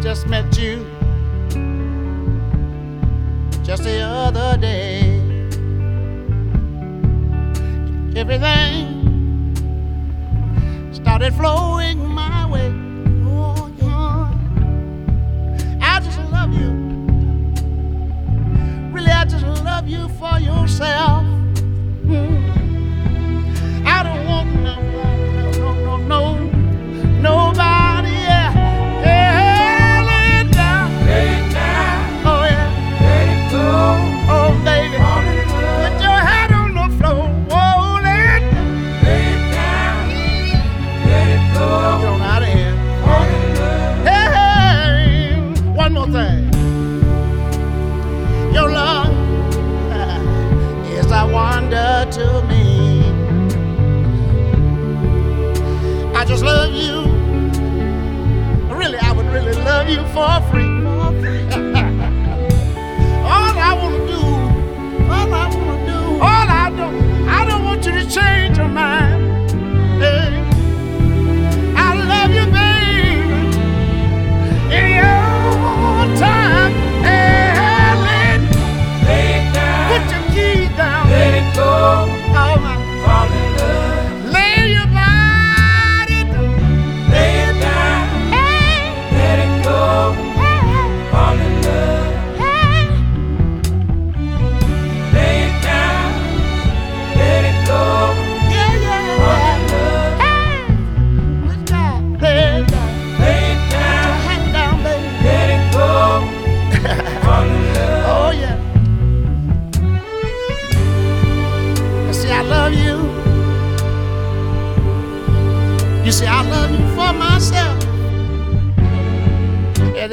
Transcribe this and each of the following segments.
just met you just the other day. Everything started flowing my way. Oh, yeah. I just love you. Really, I just love you for yourself. Mm. you for free.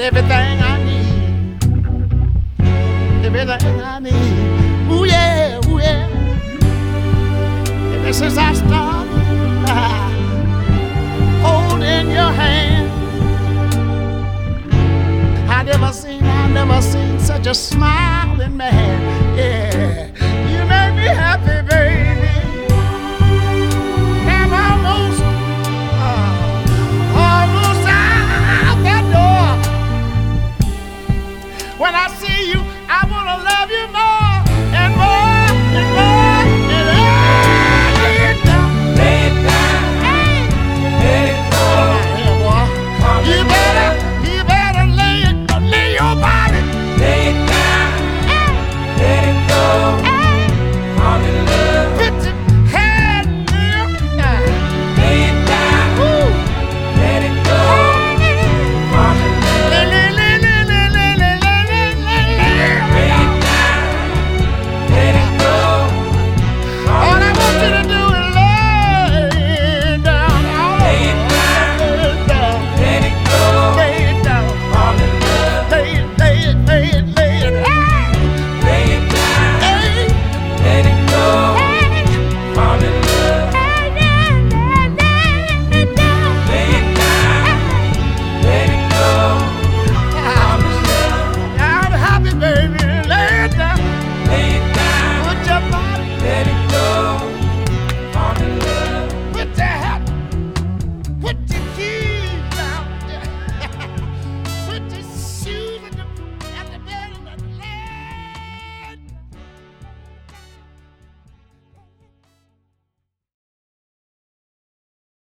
everything I need. Everything I need. Ooh yeah, ooh yeah. If this is I started holding your hand, I never seen, I never seen such a smiling man. Yeah. When I see you, I want to love you more.